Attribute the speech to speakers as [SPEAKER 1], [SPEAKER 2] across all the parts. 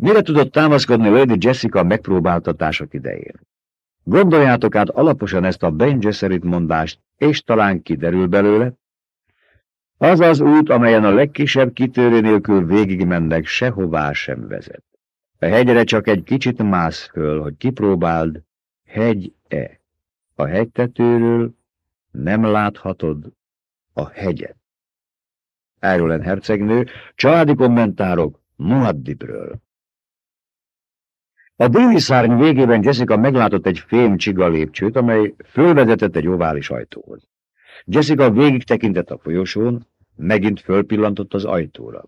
[SPEAKER 1] Mire tudott támaszkodni Lady Jessica megpróbáltatások idején? Gondoljátok át alaposan ezt a Ben Gesserit mondást, és talán kiderül belőle. Az az út, amelyen a legkisebb kitörő nélkül végigmennek, sehová sem vezet. A hegyre csak egy kicsit mász föl, hogy kipróbáld, hegy-e. A hegytetőről nem láthatod a hegyet. Erről hercegnő, családi kommentárok Muaddibről. A déli szárny végében Jessica meglátott egy fém csiga lépcsőt, amely fölvezetett egy ovális ajtóhoz. Jessica végig tekintett a folyosón, megint fölpillantott az ajtóra.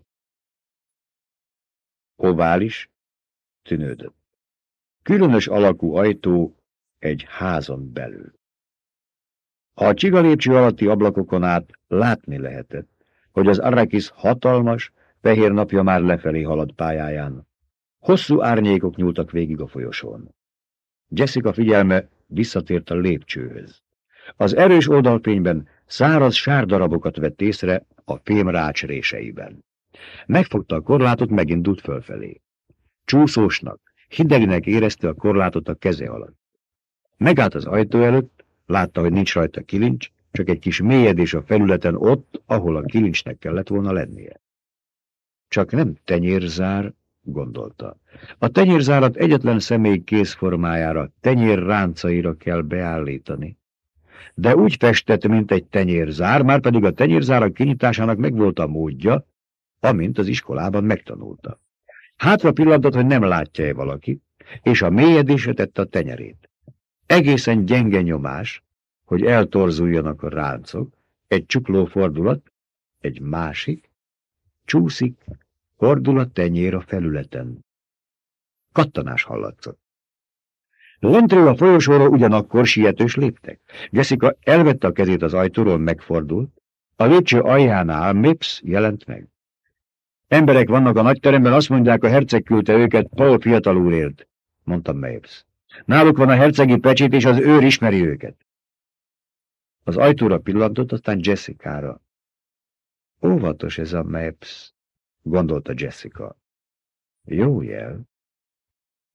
[SPEAKER 1] Ovális, tűnődött. Különös alakú ajtó egy házon belül. A csiga lépcső alatti ablakokon át látni lehetett, hogy az Arrakis hatalmas, fehér napja már lefelé halad pályáján. Hosszú árnyékok nyúltak végig a folyosón. Jessica figyelme visszatért a lépcsőhöz. Az erős oldalfényben száraz sárdarabokat vett észre a fémrács réseiben. Megfogta a korlátot, megindult fölfelé. Csúszósnak, hidegnek érezte a korlátot a keze alatt. Megállt az ajtó előtt, látta, hogy nincs rajta kilincs, csak egy kis mélyedés a felületen ott, ahol a kilincsnek kellett volna lennie. Csak nem tenyérzár, gondolta. A tenyérzárat egyetlen személy kézformájára, tenyér ráncaira kell beállítani. De úgy festett, mint egy tenyérzár, már pedig a tenyérzárak kinyitásának megvolt a módja, amint az iskolában megtanulta. Hátra pillantott, hogy nem látja-e valaki, és a mélyedésre tette a tenyerét. Egészen gyenge nyomás, hogy eltorzuljanak a ráncok, egy csukló fordulat, egy másik, csúszik, Fordul a tenyér a felületen. Kattanás hallatszott. Lentről a folyosóra ugyanakkor sietős léptek. Jessica elvette a kezét az ajtóról, megfordult. A lépcső aljánál Mips jelent meg. Emberek vannak a nagyteremben, azt mondják, a herceg küldte őket Paul fiatal úrért, mondta Mips. Náluk van a hercegi pecsét, és az őr ismeri őket. Az ajtóra pillantott, aztán Jessica-ra. Óvatos ez a Mips, gondolta Jessica. Jó jel.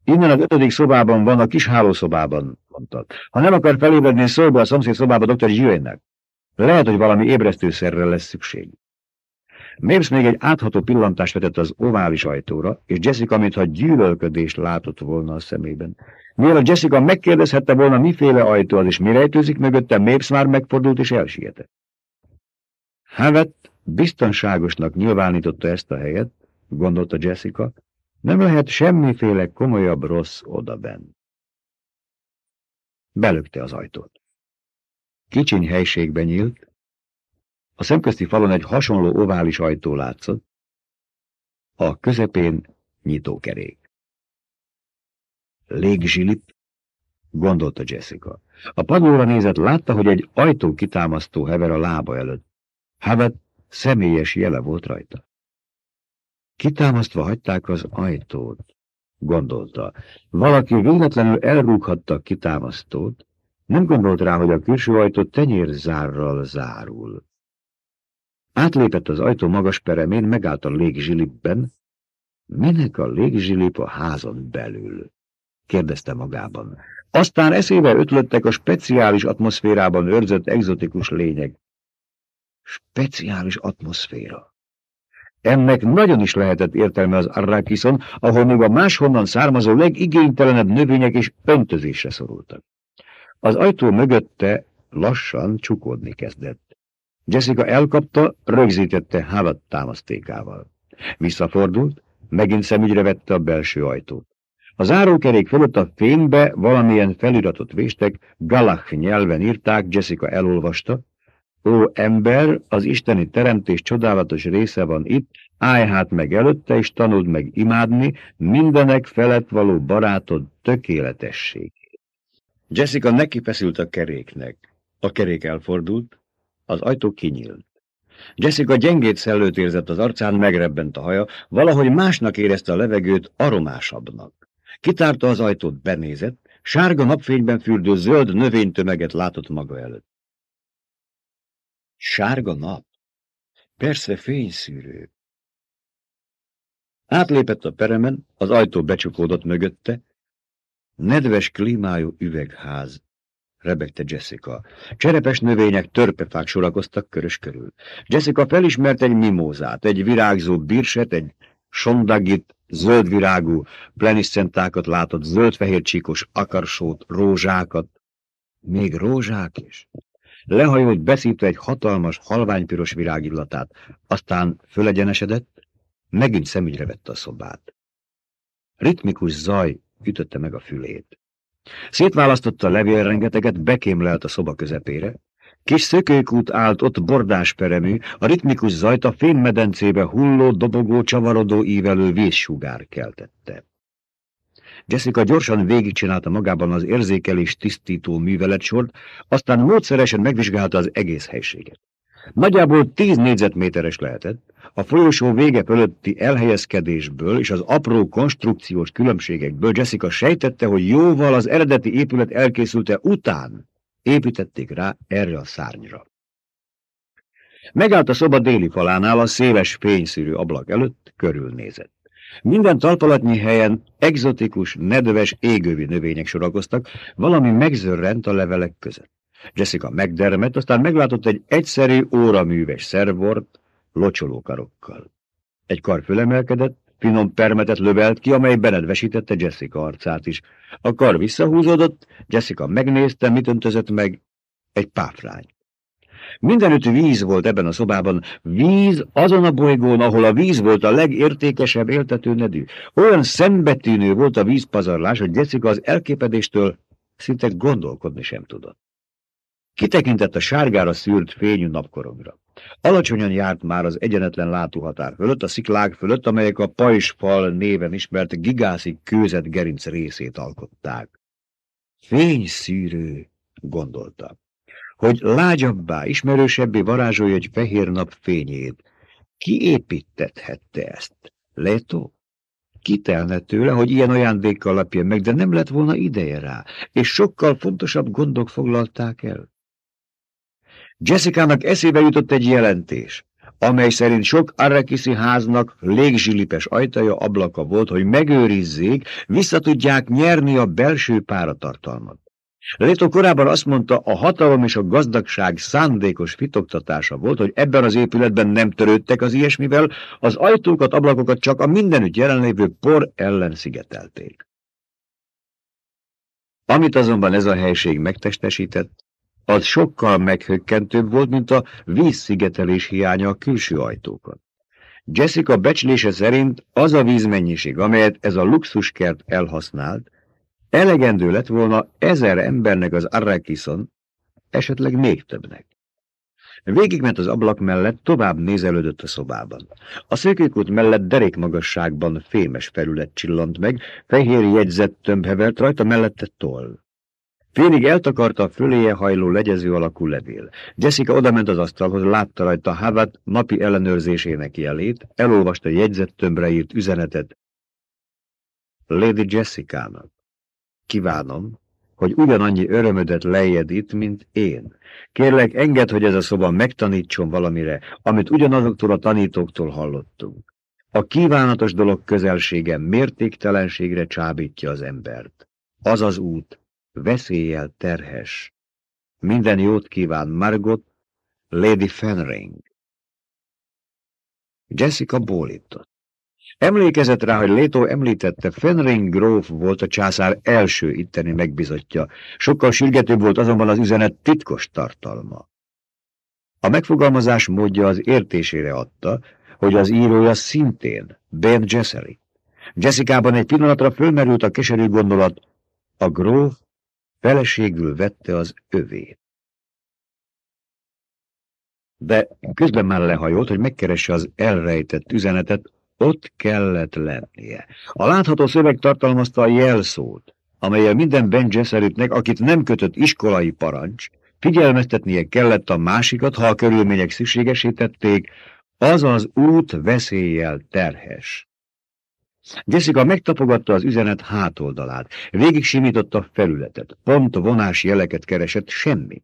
[SPEAKER 1] Innen az ötödik szobában van, a kis hálószobában, mondta. Ha nem akar felébredni, szól be a szomszéd szobába dr. Zsűennek. Lehet, hogy valami ébresztőszerre lesz szükség. Mérsz még egy átható pillantást vetett az ovális ajtóra, és Jessica, mintha gyűlölködést látott volna a szemében. Mielőtt Jessica megkérdezhette volna, miféle ajtó az, és mi rejtőzik mögötte, Mapes már megfordult és elsietett. Havett Biztonságosnak nyilvánította ezt a helyet, gondolta Jessica, nem lehet semmiféle komolyabb rossz odaben. Belökte az ajtót. Kicsiny helységbe nyílt, a szemközti falon egy hasonló ovális ajtó látszott, a közepén nyitókerék. Légzsilip, gondolta Jessica. A padlóra nézett, látta, hogy egy ajtó kitámasztó hever a lába előtt. Havet Személyes jele volt rajta. Kitámasztva hagyták az ajtót, gondolta. Valaki véletlenül elrúghatta a kitámasztót, nem gondolt rá, hogy a külső ajtó tenyérzárral zárul. Átlépett az ajtó magas peremén, megállt a légzsilipben. Minek a légzsilip a házon belül? kérdezte magában. Aztán eszébe ötlöttek a speciális atmoszférában őrzött egzotikus lények. Speciális atmoszféra. Ennek nagyon is lehetett értelme az Arrakison, ahol még a máshonnan származó legigénytelenebb növények is öntözésre szorultak. Az ajtó mögötte lassan csukódni kezdett. Jessica elkapta, rögzítette Havat támasztékával. Visszafordult, megint szemügyre vette a belső ajtót. A zárókerék fölött a fénybe valamilyen feliratot véstek, galach nyelven írták, Jessica elolvasta, Ó, ember, az isteni teremtés csodálatos része van itt, állj hát meg előtte, és tanuld meg imádni mindenek felett való barátod tökéletességét. Jessica neki feszült a keréknek. A kerék elfordult, az ajtó kinyílt. Jessica gyengét szellőt érzett az arcán, megrebbent a haja, valahogy másnak érezte a levegőt, aromásabbnak. Kitárta az ajtót, benézett, sárga napfényben fürdő zöld növénytömeget látott maga előtt. Sárga nap. Persze fényszűrő. Átlépett a peremen, az ajtó becsukódott mögötte. Nedves klímájú üvegház, rebegte Jessica. Cserepes növények, törpefák sorakoztak körös körül. Jessica felismert egy mimózát, egy virágzó birset, egy sondagit, zöldvirágú pleniszentákat látott, zöld-fehér csíkos akarsót, rózsákat, még rózsák is. Lehajolt, beszívta egy hatalmas, halványpiros virágillatát, aztán fölegyenesedett, megint szemügyre vette a szobát. Ritmikus zaj ütötte meg a fülét. Szétválasztotta a levélrengeteget, bekémlelt a szoba közepére. Kis szökőkút állt ott bordásperemű, a ritmikus zajt a fémmedencébe hulló, dobogó, csavarodó ívelő vízsugár keltette. Jessica gyorsan végigcsinálta magában az érzékelés tisztító műveletsort, aztán módszeresen megvizsgálta az egész helységet. Nagyjából tíz négyzetméteres lehetett, a folyosó vége fölötti elhelyezkedésből és az apró konstrukciós különbségekből Jessica sejtette, hogy jóval az eredeti épület elkészülte után építették rá erre a szárnyra. Megállt a szoba déli falánál a széles fényszűrű ablak előtt, körülnézett. Minden talpalatnyi helyen egzotikus, nedves, égővi növények sorakoztak, valami megzörrent a levelek között. Jessica megdermet, aztán meglátott egy egyszerű óraműves szervort locsoló karokkal. Egy kar fölemelkedett, finom permetet lövelt ki, amely benedvesítette Jessica arcát is. A kar visszahúzódott, Jessica megnézte, mit öntözött meg. Egy páfrány. Mindenütt víz volt ebben a szobában, víz azon a bolygón, ahol a víz volt a legértékesebb éltető nedű. Olyan szembetűnő volt a vízpazarlás, hogy Jessica az elképedéstől szinte gondolkodni sem tudott. Kitekintett a sárgára szűrt fényű napkorongra. Alacsonyan járt már az egyenetlen látóhatár fölött, a sziklák fölött, amelyek a pajsfal néven ismert gigászi kőzet gerinc részét alkották. Fényszűrő, gondolta hogy lágyabbá, ismerősebbé varázsolja egy fehér nap fényét. Ki építethette ezt? Leto? Kitelne tőle, hogy ilyen ajándékkal lapja meg, de nem lett volna ideje rá, és sokkal fontosabb gondok foglalták el. Jessica-nak eszébe jutott egy jelentés, amely szerint sok arrakiszi háznak légzsilipes ajtaja ablaka volt, hogy megőrizzék, visszatudják nyerni a belső páratartalmat. Leto korábban azt mondta, a hatalom és a gazdagság szándékos fitoktatása volt, hogy ebben az épületben nem törődtek az ilyesmivel, az ajtókat, ablakokat csak a mindenütt jelenlévő por ellen szigetelték. Amit azonban ez a helység megtestesített, az sokkal meghökkentőbb volt, mint a vízszigetelés hiánya a külső ajtókat. Jessica becslése szerint az a vízmennyiség, amelyet ez a luxuskert elhasznált, Elegendő lett volna ezer embernek az Arrakison, esetleg még többnek. Végigment az ablak mellett, tovább nézelődött a szobában. A szökőkút mellett derékmagasságban fémes felület csillant meg, fehér jegyzett tömb hevert, rajta mellette toll. Félig eltakarta a föléje hajló legyező alakú levél. Jessica odament az asztalhoz, látta rajta Havat napi ellenőrzésének jelét, elolvasta jegyzett tömbre írt üzenetet. Lady Jessica-nak. Kívánom, hogy ugyanannyi örömödet lejjed itt, mint én. Kérlek, engedd, hogy ez a szoba megtanítson valamire, amit ugyanazoktól a tanítóktól hallottunk. A kívánatos dolog közelsége mértéktelenségre csábítja az embert. Az az út, veszéllyel terhes. Minden jót kíván Margot, Lady Fenring. Jessica bólított. Emlékezett rá, hogy Leto említette, Fenring gróf volt a császár első itteni megbizotja. Sokkal sürgetőbb volt azonban az üzenet titkos tartalma. A megfogalmazás módja az értésére adta, hogy az írója szintén Ben Jesseri. Jessica-ban egy pillanatra fölmerült a keserű gondolat, a gróf feleségül vette az övét. De közben már lehajolt, hogy megkeresse az elrejtett üzenetet, ott kellett lennie. A látható szöveg tartalmazta a jelszót, amelyel minden Ben Gesseritnek, akit nem kötött iskolai parancs, figyelmeztetnie kellett a másikat, ha a körülmények szükségesítették, az az út veszéllyel terhes. Jessica megtapogatta az üzenet hátoldalát, végig simította a felületet, pont vonás jeleket keresett, semmi.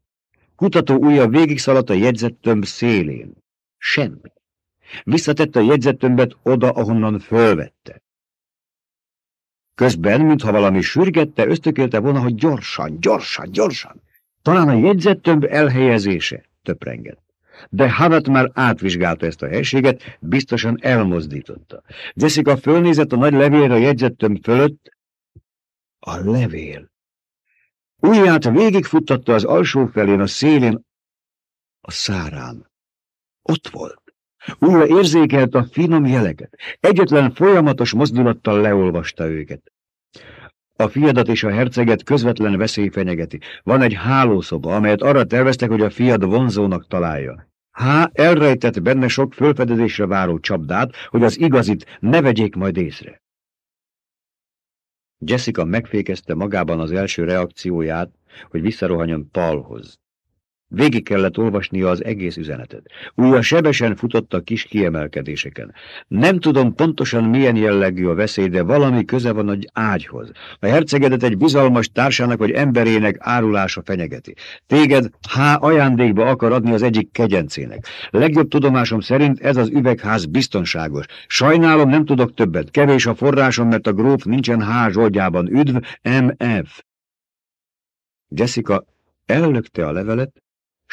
[SPEAKER 1] Kutató ujja végig szaladt a jegyzettömb szélén. Semmi. Visszatette a jegyzettömbet oda, ahonnan fölvette. Közben, mintha valami sürgette, ösztökélte volna, hogy gyorsan, gyorsan, gyorsan. Talán a jegyzettömb elhelyezése töprengett. De Havat már átvizsgálta ezt a helységet, biztosan elmozdította. Jessica fölnézett a nagy levélre a jegyzettömb fölött. A levél. Ujját végigfuttatta az alsó felén, a szélén, a szárán. Ott volt. Újra érzékelt a finom jeleket. Egyetlen folyamatos mozdulattal leolvasta őket. A fiadat és a herceget közvetlen veszély fenyegeti. Van egy hálószoba, amelyet arra terveztek, hogy a fiad vonzónak találja. Há, elrejtett benne sok fölfedezésre váró csapdát, hogy az igazit ne vegyék majd észre. Jessica megfékezte magában az első reakcióját, hogy visszarohanjon Paulhoz. Végig kellett olvasnia az egész üzenetet. Újra sebesen futott a kis kiemelkedéseken. Nem tudom pontosan milyen jellegű a veszély, de valami köze van egy ágyhoz. A hercegedet egy bizalmas társának vagy emberének árulása fenyegeti. Téged há ajándékba akar adni az egyik kegyencének. Legjobb tudomásom szerint ez az üvegház biztonságos. Sajnálom, nem tudok többet. Kevés a forrásom, mert a gróf nincsen H. zsoldjában. Üdv, M.F. Jessica ellökte a levelet,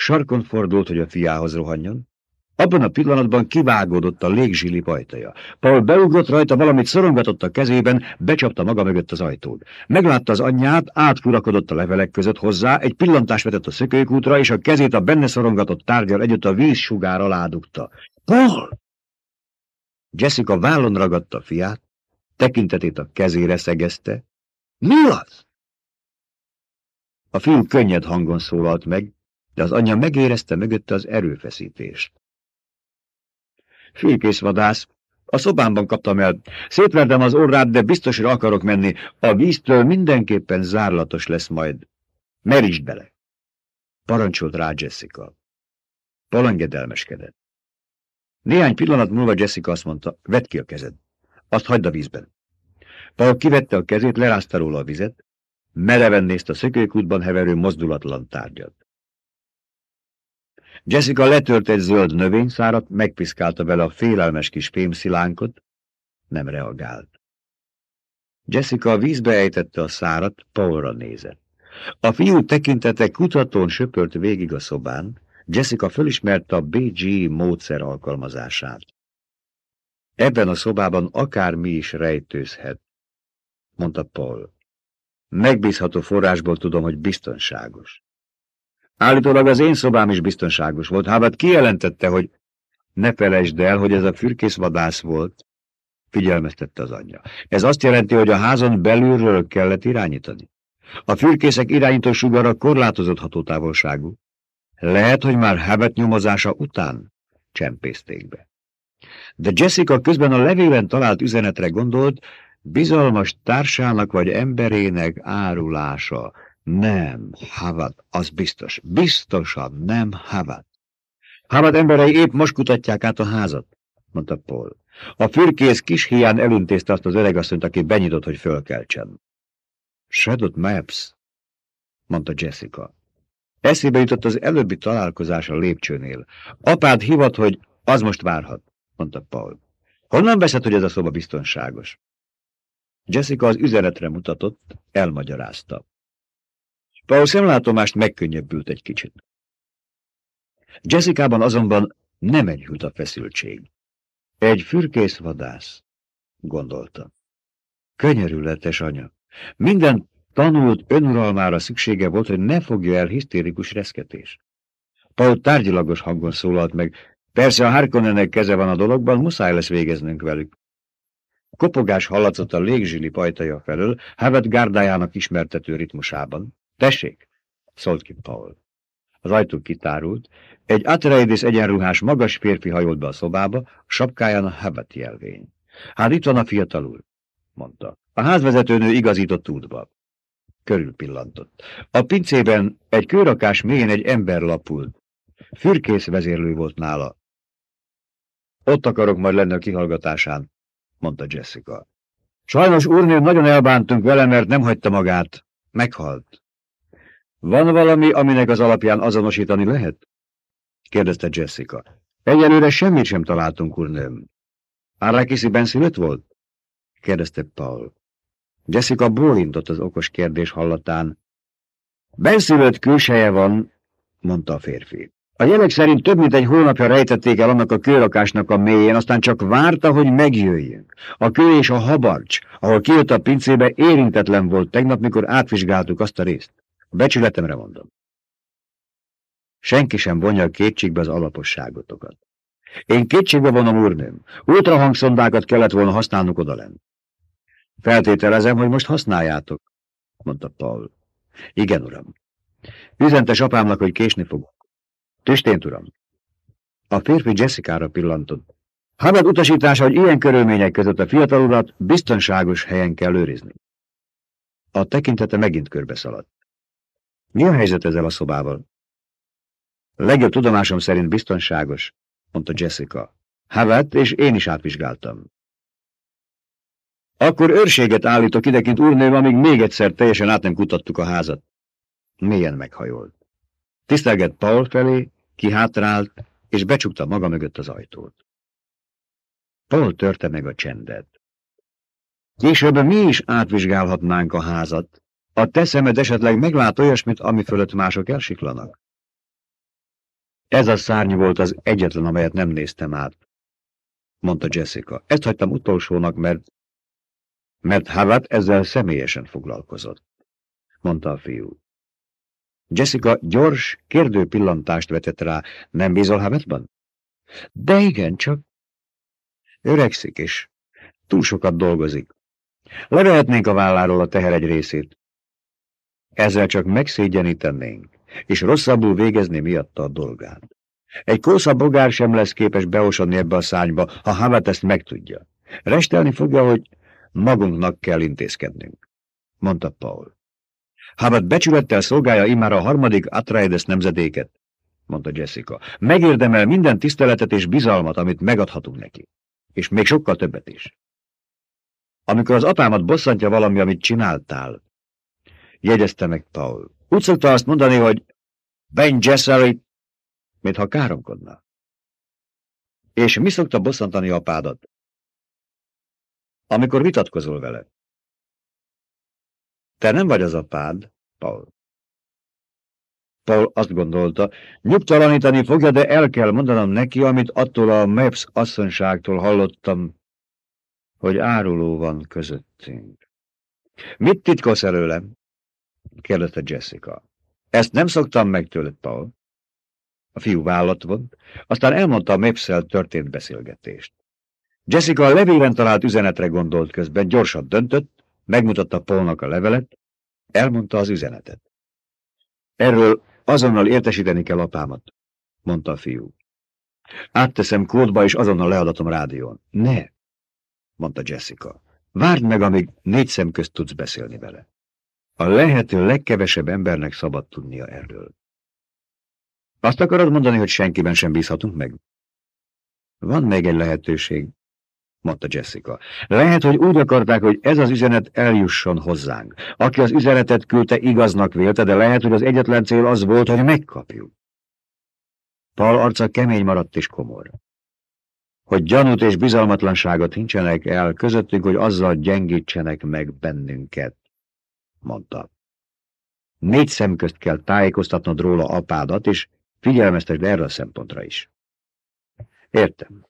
[SPEAKER 1] Sarkon fordult, hogy a fiához rohanjon. Abban a pillanatban kivágódott a légzsili pajtaja. Paul beugrott rajta, valamit szorongatott a kezében, becsapta maga mögött az ajtót. Meglátta az anyját, átfurakodott a levelek között hozzá, egy pillantást vetett a szökőkútra, és a kezét a benne szorongatott tárgyal együtt a vízsugár alá dugta. Paul! Jessica vállon ragadta fiát, tekintetét a kezére szegezte. Mi az? A fiú könnyed hangon szólalt meg, de az anyja megérezte mögötte az erőfeszítést. Félkész vadász, a szobámban kaptam el. Szétverdem az orrát, de biztosra akarok menni. A víztől mindenképpen zárlatos lesz majd. Merítsd bele! Parancsolt rá Jessica. Paul engedelmeskedett. Néhány pillanat múlva Jessica azt mondta, vedd ki a kezed. Azt hagyd a vízben. Paul kivette a kezét, lerázta róla a vizet, mereven nézte a szökőkútban heverő mozdulatlan tárgyat. Jessica letört egy zöld növényszárat, megpiszkálta vele a félelmes kis fémszilánkot, nem reagált. Jessica vízbe ejtette a szárat, Paulra nézett. A fiú tekintete kutatón söpört végig a szobán, Jessica fölismerte a BG módszer alkalmazását. Ebben a szobában akármi is rejtőzhet, mondta Paul. Megbízható forrásból tudom, hogy biztonságos. Állítólag az én szobám is biztonságos volt. Hábat kijelentette, hogy ne felejtsd el, hogy ez a fürkész vadász volt, figyelmeztette az anyja. Ez azt jelenti, hogy a házon belülről kellett irányítani. A fürkészek irányító sugara korlátozott hatótávolságú. Lehet, hogy már Habet nyomozása után csempészték be. De Jessica közben a levélen talált üzenetre gondolt, bizalmas társának vagy emberének árulása, nem, Havad, az biztos. Biztosan nem Havad. Havad emberei épp most kutatják át a házat, mondta Paul. A fürkész kis hián elintézte azt az öregasszonyt, aki benyitott, hogy fölkeltsen. Shadowed Maps, mondta Jessica. Eszébe jutott az előbbi találkozás a lépcsőnél. Apád hivat, hogy az most várhat, mondta Paul. Honnan veszed, hogy ez a szoba biztonságos? Jessica az üzenetre mutatott, elmagyarázta. Paul szemlátomást megkönnyebbült egy kicsit. Jessica-ban azonban nem enyhült a feszültség. Egy fürkész vadász, gondolta. Könyörületes anya. Minden tanult önuralmára szüksége volt, hogy ne fogja el hisztérikus reszketés. Paul tárgyilagos hangon szólalt meg. Persze a Harkonnenek keze van a dologban, muszáj lesz végeznünk velük. Kopogás hallatszott a légzsili pajtaja felől, Havet gárdájának ismertető ritmusában. Tessék! szólt ki Paul. Az ajtó kitárult, egy Atreides egyenruhás magas férfi hajolt be a szobába, a sapkáján a Habet jelvény. Hát itt van a fiatal úr, mondta. A házvezetőnő igazított útba. Körül pillantott. A pincében egy kőrakás mélyen egy ember lapult. Fürkész vezérlő volt nála. Ott akarok majd lenni a kihallgatásán, mondta Jessica. Sajnos úrnél nagyon elbántunk vele, mert nem hagyta magát. Meghalt. Van valami, aminek az alapján azonosítani lehet? kérdezte Jessica. Egyelőre semmit sem találtunk, úrnőm. Arrakiszi benszülött volt? kérdezte Paul. Jessica bólintott az okos kérdés hallatán. Benszülött külseje van, mondta a férfi. A jelek szerint több mint egy hónapja rejtették el annak a kőrakásnak a mélyén, aztán csak várta, hogy megjöjjön. A kő és a habarcs, ahol kijött a pincébe, érintetlen volt tegnap, mikor átvizsgáltuk azt a részt. Becsületemre mondom. Senki sem vonja kétségbe az alaposságotokat. Én kétségbe vonom, úrnőm. Ultrahangszondákat kellett volna használnunk odalent. Feltételezem, hogy most használjátok, mondta Paul. Igen, uram. Üzentes apámnak, hogy késni fogok. Tüstént, uram. A férfi Jessica-ra pillantott. Hamad utasítása, hogy ilyen körülmények között a fiatal urat biztonságos helyen kell őrizni. A tekintete megint körbeszaladt. Mi a helyzet ezzel a szobával? Legjobb tudomásom szerint biztonságos, mondta Jessica. Havet, és én is átvizsgáltam. Akkor őrséget állítok idekint úrnőm, amíg még egyszer teljesen át nem kutattuk a házat. Mélyen meghajolt. Tisztelgett Paul felé, kihátrált, és becsukta maga mögött az ajtót. Paul törte meg a csendet. Később mi is átvizsgálhatnánk a házat. A te szemed esetleg meglát olyasmit, ami fölött mások elsiklanak. Ez a szárny volt az egyetlen, amelyet nem néztem át, mondta Jessica. Ezt hagytam utolsónak, mert... Mert Harvard ezzel személyesen foglalkozott, mondta a fiú. Jessica gyors, kérdő pillantást vetett rá. Nem bízol Havetban? De igen, csak öregszik, és túl sokat dolgozik. Levehetnénk a válláról a teher egy részét. Ezzel csak megszégyenítenénk és rosszabbul végezni miatta a dolgát. Egy kósza bogár sem lesz képes beosodni ebbe a szányba, ha Havet ezt megtudja. Restelni fogja, hogy magunknak kell intézkednünk, mondta Paul. Havet becsülettel szolgálja immár a harmadik Atreides nemzedéket, mondta Jessica. Megérdemel minden tiszteletet és bizalmat, amit megadhatunk neki. És még sokkal többet is. Amikor az apámat bosszantja valami, amit csináltál, jegyezte meg Paul. Úgy szokta azt mondani, hogy Ben Gesserit, mintha káromkodna. És mi szokta bosszantani apádat? Amikor vitatkozol vele. Te nem vagy az apád, Paul. Paul azt gondolta, nyugtalanítani fogja, de el kell mondanom neki, amit attól a Maps asszonyságtól hallottam, hogy áruló van közöttünk. Mit titkolsz előlem? Kérdezte Jessica. Ezt nem szoktam meg tőled, Paul. A fiú vállat vont, aztán elmondta a Mapszel történt beszélgetést. Jessica a levélen talált üzenetre gondolt közben, gyorsan döntött, megmutatta Paulnak a levelet, elmondta az üzenetet. Erről azonnal értesíteni kell apámat, mondta a fiú. Átteszem kódba, és azonnal leadatom rádión. Ne, mondta Jessica. Várd meg, amíg négy szem közt tudsz beszélni vele. A lehető legkevesebb embernek szabad tudnia erről. Azt akarod mondani, hogy senkiben sem bízhatunk meg? Van még egy lehetőség, mondta Jessica. Lehet, hogy úgy akarták, hogy ez az üzenet eljusson hozzánk. Aki az üzenetet küldte, igaznak vélte, de lehet, hogy az egyetlen cél az volt, hogy megkapjuk. Paul arca kemény maradt és komor. Hogy gyanút és bizalmatlanságot hincsenek el közöttünk, hogy azzal gyengítsenek meg bennünket mondta. Négy szem közt kell tájékoztatnod róla apádat, és figyelmeztesd erre a szempontra is. Értem.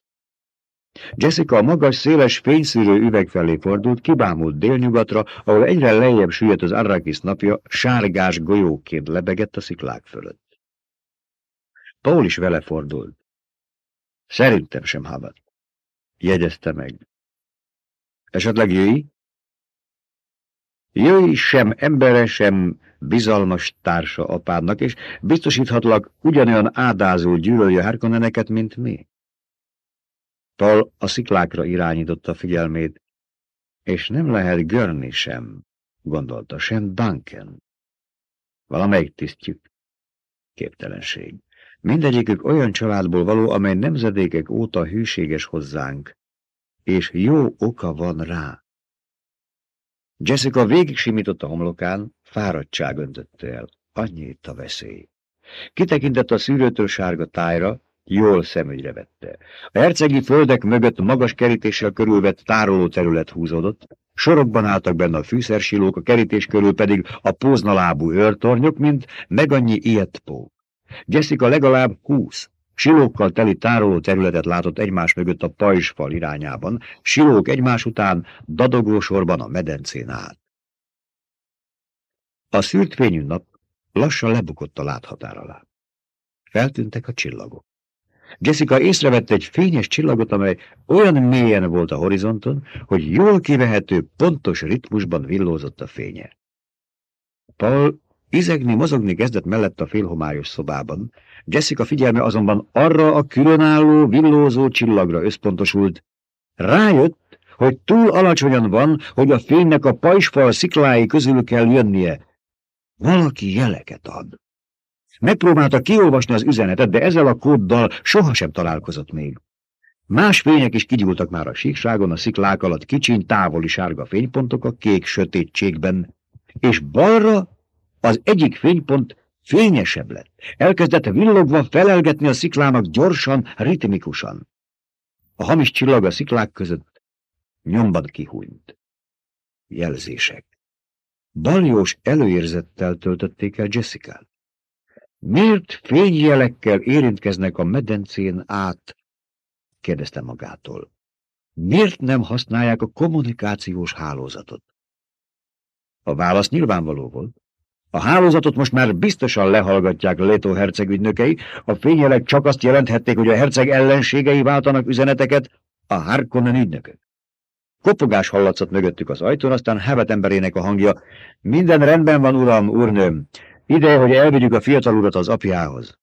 [SPEAKER 1] Jessica a magas, széles, fényszűrő üveg felé fordult, kibámult délnyugatra, ahol egyre lejjebb süllyedt az Arrakis napja, sárgás golyóként lebegett a sziklák fölött. Paul is vele fordult. Szerintem sem habat. Jegyezte meg. Esetleg jöjj? Jöjj sem embere, sem bizalmas társa apádnak, és biztosíthatlak ugyanolyan ádázul gyűlölje Harkonneneket, mint mi. Tal a sziklákra irányította figyelmét, és nem lehet görni sem, gondolta, sem Duncan. Valamelyik tisztjük. Képtelenség. Mindegyikük olyan családból való, amely nemzedékek óta hűséges hozzánk, és jó oka van rá. Jessica végig simított homlokán, fáradtság öntötte el. Annyi itt a veszély. Kitekintett a szűrőtől sárga tájra, Jól szemügyre vette. A hercegi földek mögött magas kerítéssel körülvett tároló terület húzódott, sorokban álltak benne a fűszersilók, a kerítés körül pedig a póznalábú őrtornyok, mint meg annyi ilyet pó. Jessica legalább húsz, silókkal teli tároló területet látott egymás mögött a pajzsfal irányában, silók egymás után dadogó sorban a medencén át. A szűrt fényű nap lassan lebukott a láthatár alá. Feltűntek a csillagok. Jessica észrevette egy fényes csillagot, amely olyan mélyen volt a horizonton, hogy jól kivehető, pontos ritmusban villózott a fénye. Paul izegni, mozogni kezdett mellett a félhomályos szobában. Jessica figyelme azonban arra a különálló, villózó csillagra összpontosult. Rájött, hogy túl alacsonyan van, hogy a fénynek a pajsfal sziklái közül kell jönnie. Valaki jeleket ad. Megpróbálta kiolvasni az üzenetet, de ezzel a kóddal sohasem találkozott még. Más fények is kigyúltak már a síkságon, a sziklák alatt kicsiny, távoli sárga fénypontok a kék sötétségben, és balra az egyik fénypont fényesebb lett. Elkezdett villogva felelgetni a sziklának gyorsan, ritmikusan. A hamis csillag a sziklák között nyomban kihúnyt. Jelzések. Baljós előérzettel töltötték el Jessica-t. Miért fényjelekkel érintkeznek a medencén át? kérdezte magától. Miért nem használják a kommunikációs hálózatot? A válasz nyilvánvaló volt. A hálózatot most már biztosan lehallgatják Leto herceg ügynökei, a fényjelek csak azt jelenthették, hogy a herceg ellenségei váltanak üzeneteket, a Harkonnen ügynökök. Kopogás hallatszott mögöttük az ajtón, aztán Hevet emberének a hangja. Minden rendben van, uram, úrnőm. Ide, hogy elvigyük a fiatal urat az apjához.